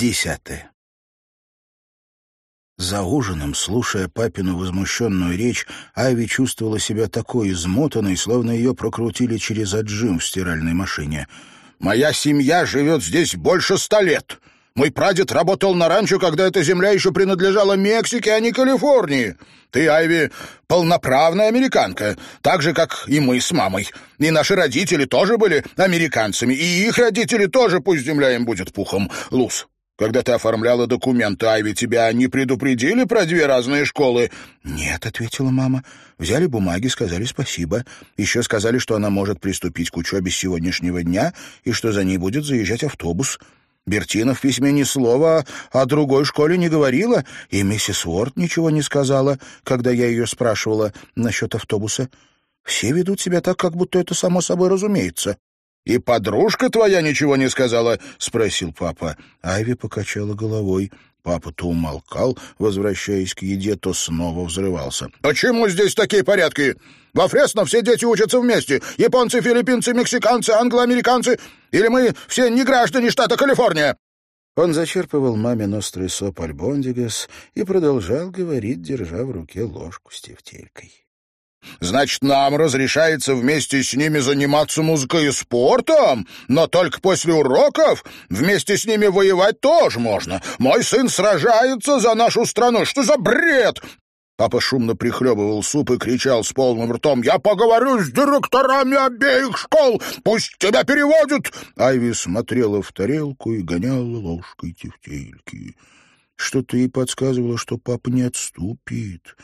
Десятое. За ужином, слушая папину возмущенную речь, Айви чувствовала себя такой измотанной, словно ее прокрутили через отжим в стиральной машине. «Моя семья живет здесь больше ста лет. Мой прадед работал на ранчо, когда эта земля еще принадлежала Мексике, а не Калифорнии. Ты, Айви, полноправная американка, так же, как и мы с мамой. И наши родители тоже были американцами, и их родители тоже, пусть земля им будет пухом. Луз, когда ты оформляла документы, Айви, тебя не предупредили про две разные школы?» «Нет», — ответила мама. «Взяли бумаги, сказали спасибо. Еще сказали, что она может приступить к учебе с сегодняшнего дня и что за ней будет заезжать автобус». Бертина в письме ни слова о другой школе не говорила, и миссис Уорд ничего не сказала, когда я ее спрашивала насчет автобуса. Все ведут себя так, как будто это само собой разумеется. «И подружка твоя ничего не сказала?» — спросил папа. Айви покачала головой. Папа то умолкал, возвращаясь к еде, то снова взрывался. «Почему здесь такие порядки? Во Фресно все дети учатся вместе. Японцы, филиппинцы, мексиканцы, англоамериканцы. Или мы все не граждане штата Калифорния?» Он зачерпывал мамин острый соп альбондигас и продолжал говорить, держа в руке ложку с тефтелькой. Значит, нам разрешается вместе с ними заниматься музыкой и спортом, но только после уроков. Вместе с ними воевать тоже можно. Мой сын сражается за нашу страну. Что за бред? Папа шумно прихлебывал суп и кричал с полным ртом. «Я поговорю с директорами обеих школ! Пусть тебя переводят!» Айви смотрела в тарелку и гоняла ложкой тефтельки. Что-то ей подсказывало, что папа не отступит.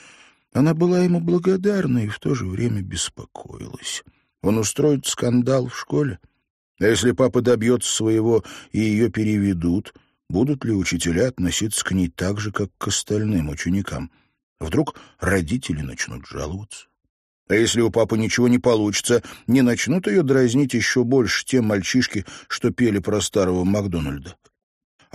Она была ему благодарна и в то же время беспокоилась. Он устроит скандал в школе. А если папа добьется своего и ее переведут, будут ли учителя относиться к ней так же, как к остальным ученикам? Вдруг родители начнут жаловаться? А если у папы ничего не получится, не начнут ее дразнить еще больше те мальчишки, что пели про старого Макдональда?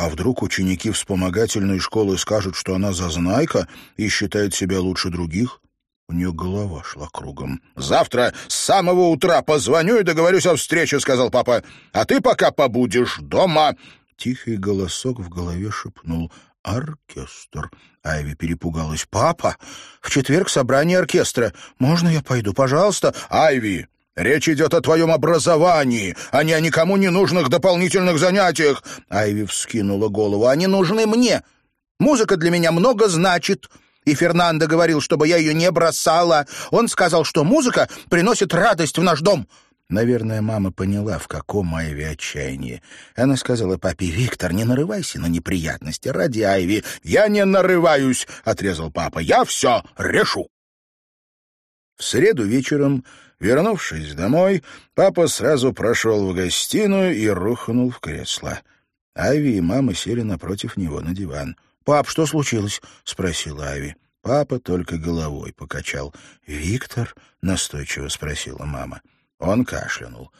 А вдруг ученики вспомогательной школы скажут, что она зазнайка и считает себя лучше других? У нее голова шла кругом. «Завтра с самого утра позвоню и договорюсь о встрече», — сказал папа. «А ты пока побудешь дома». Тихий голосок в голове шепнул. «Оркестр». Айви перепугалась. «Папа, в четверг собрание оркестра. Можно я пойду, пожалуйста?» «Айви, Речь идет о твоем образовании, а не о никому не нужных дополнительных занятиях. Айви вскинула голову. Они нужны мне. Музыка для меня много значит. И Фернандо говорил, чтобы я ее не бросала. Он сказал, что музыка приносит радость в наш дом. Наверное, мама поняла, в каком Айви отчаянии. Она сказала папе, «Виктор, не нарывайся на неприятности ради Айви». «Я не нарываюсь», — отрезал папа. «Я все решу». В среду вечером Вернувшись домой, папа сразу прошел в гостиную и рухнул в кресло. Ави и мама сели напротив него на диван. «Пап, что случилось?» — спросила Ави. Папа только головой покачал. «Виктор?» — настойчиво спросила мама. Он кашлянул.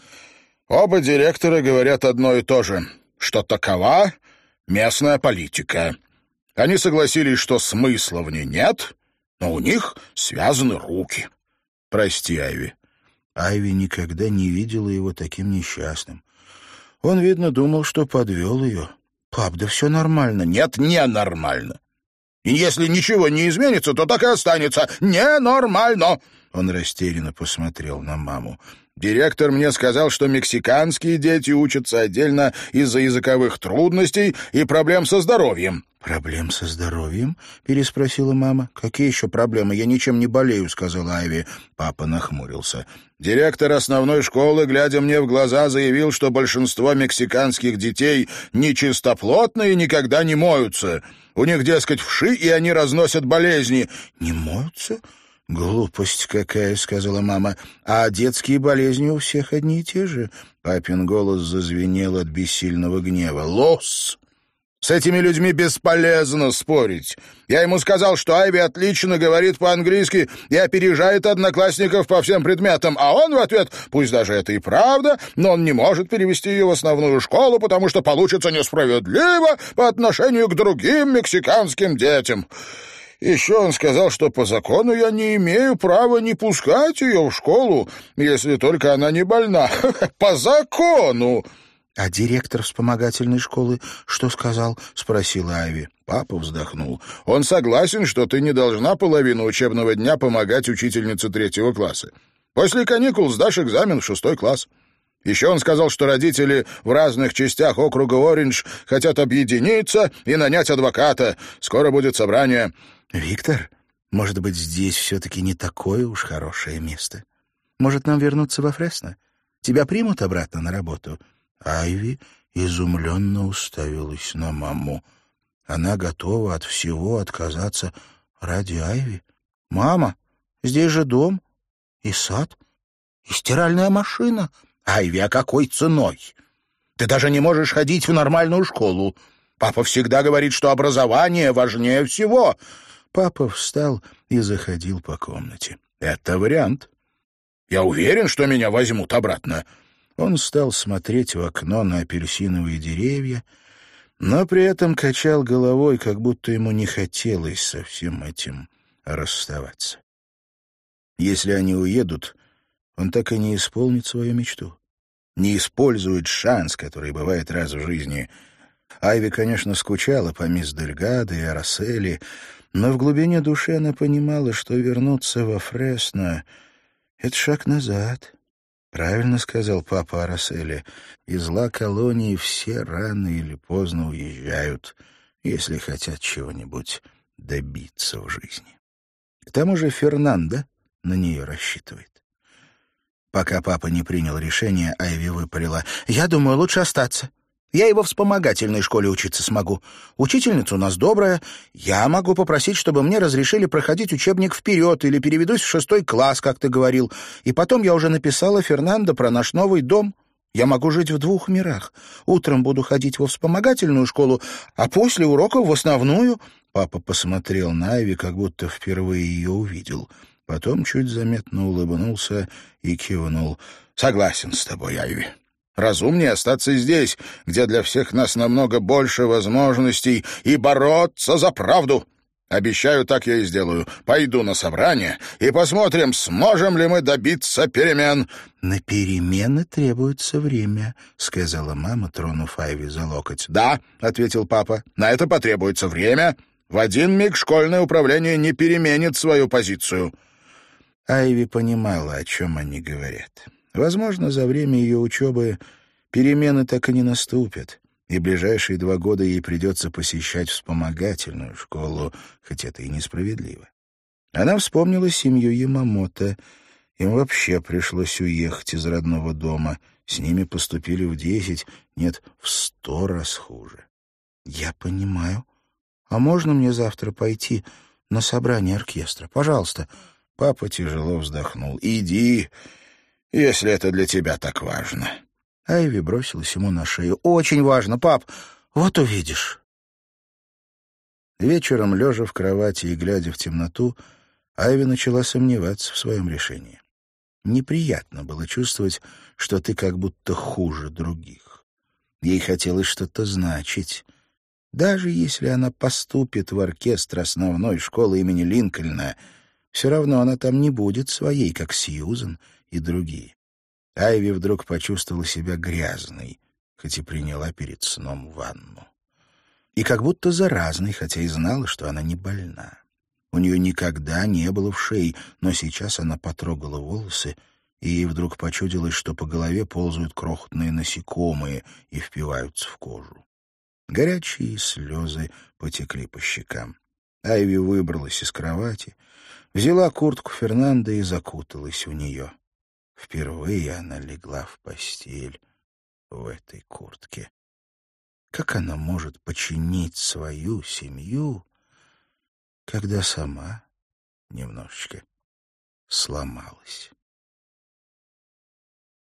«Оба директора говорят одно и то же, что такова местная политика. Они согласились, что смысла в ней нет, но у них связаны руки. Прости, Айви, Айви никогда не видела его таким несчастным. Он, видно, думал, что подвел ее. «Пап, да все нормально». «Нет, не нормально. И если ничего не изменится, то так и останется. Ненормально!» Он растерянно посмотрел на маму. Директор мне сказал, что мексиканские дети учатся отдельно из-за языковых трудностей и проблем со здоровьем. «Проблем со здоровьем?» — переспросила мама. «Какие еще проблемы? Я ничем не болею», — сказала Айви. Папа нахмурился. Директор основной школы, глядя мне в глаза, заявил, что большинство мексиканских детей нечистоплотные и никогда не моются. У них, дескать, вши, и они разносят болезни. «Не моются?» «Глупость какая», — сказала мама. «А детские болезни у всех одни и те же». Папин голос зазвенел от бессильного гнева. «Лос! С этими людьми бесполезно спорить. Я ему сказал, что Айви отлично говорит по-английски и опережает одноклассников по всем предметам, а он в ответ, пусть даже это и правда, но он не может перевести ее в основную школу, потому что получится несправедливо по отношению к другим мексиканским детям». Еще он сказал, что по закону я не имею права не пускать ее в школу, если только она не больна. По закону! «А директор вспомогательной школы что сказал?» — спросила Айви. Папа вздохнул. «Он согласен, что ты не должна половину учебного дня помогать учительнице третьего класса. После каникул сдашь экзамен в шестой класс». Еще он сказал, что родители в разных частях округа Ориндж хотят объединиться и нанять адвоката. Скоро будет собрание. «Виктор, может быть, здесь все-таки не такое уж хорошее место? Может, нам вернуться во Фресно? Тебя примут обратно на работу?» Айви изумленно уставилась на маму. Она готова от всего отказаться ради Айви. «Мама, здесь же дом и сад, и стиральная машина». Айви, а какой ценой? Ты даже не можешь ходить в нормальную школу. Папа всегда говорит, что образование важнее всего. Папа встал и заходил по комнате. Это вариант. Я уверен, что меня возьмут обратно. Он стал смотреть в окно на апельсиновые деревья, но при этом качал головой, как будто ему не хотелось со всем этим расставаться. Если они уедут, он так и не исполнит свою мечту не использует шанс, который бывает раз в жизни. Айви, конечно, скучала по мисс Дельгадо и Арасели, но в глубине души она понимала, что вернуться во Фресно — это шаг назад. Правильно сказал папа Арасели. Из ла колонии все рано или поздно уезжают, если хотят чего-нибудь добиться в жизни. К тому же Фернандо на нее рассчитывает. Пока папа не принял решение, Айви выпалила. «Я думаю, лучше остаться. Я его в вспомогательной школе учиться смогу. Учительница у нас добрая. Я могу попросить, чтобы мне разрешили проходить учебник вперед или переведусь в шестой класс, как ты говорил. И потом я уже написала Фернандо про наш новый дом. Я могу жить в двух мирах. Утром буду ходить во вспомогательную школу, а после уроков в основную». Папа посмотрел на Айви, как будто впервые ее увидел. Потом чуть заметно улыбнулся и кивнул. «Согласен с тобой, Айви. Разумнее остаться здесь, где для всех нас намного больше возможностей, и бороться за правду. Обещаю, так я и сделаю. Пойду на собрание и посмотрим, сможем ли мы добиться перемен». «На перемены требуется время», — сказала мама, тронув Айви за локоть. «Да», — ответил папа, — «на это потребуется время. В один миг школьное управление не переменит свою позицию». Айви понимала, о чем они говорят. Возможно, за время ее учебы перемены так и не наступят, и ближайшие два года ей придется посещать вспомогательную школу, хоть это и несправедливо. Она вспомнила семью Ямамото. Им вообще пришлось уехать из родного дома. С ними поступили в десять, нет, в сто раз хуже. «Я понимаю. А можно мне завтра пойти на собрание оркестра? Пожалуйста», Папа тяжело вздохнул. «Иди, если это для тебя так важно». Айви бросилась ему на шею. «Очень важно, пап. Вот увидишь». Вечером, лежа в кровати и глядя в темноту, Айви начала сомневаться в своем решении. Неприятно было чувствовать, что ты как будто хуже других. Ей хотелось что-то значить. Даже если она поступит в оркестр основной школы имени Линкольна — все равно она там не будет своей, как Сьюзен и другие. Айви вдруг почувствовала себя грязной, хоть и приняла перед сном ванну. И как будто заразной, хотя и знала, что она не больна. У нее никогда не было в шее, но сейчас она потрогала волосы, и ей вдруг почудилось, что по голове ползают крохотные насекомые и впиваются в кожу. Горячие слезы потекли по щекам. Айви выбралась из кровати, взяла куртку Фернанда и закуталась в нее. Впервые она легла в постель в этой куртке. Как она может починить свою семью, когда сама немножечко сломалась?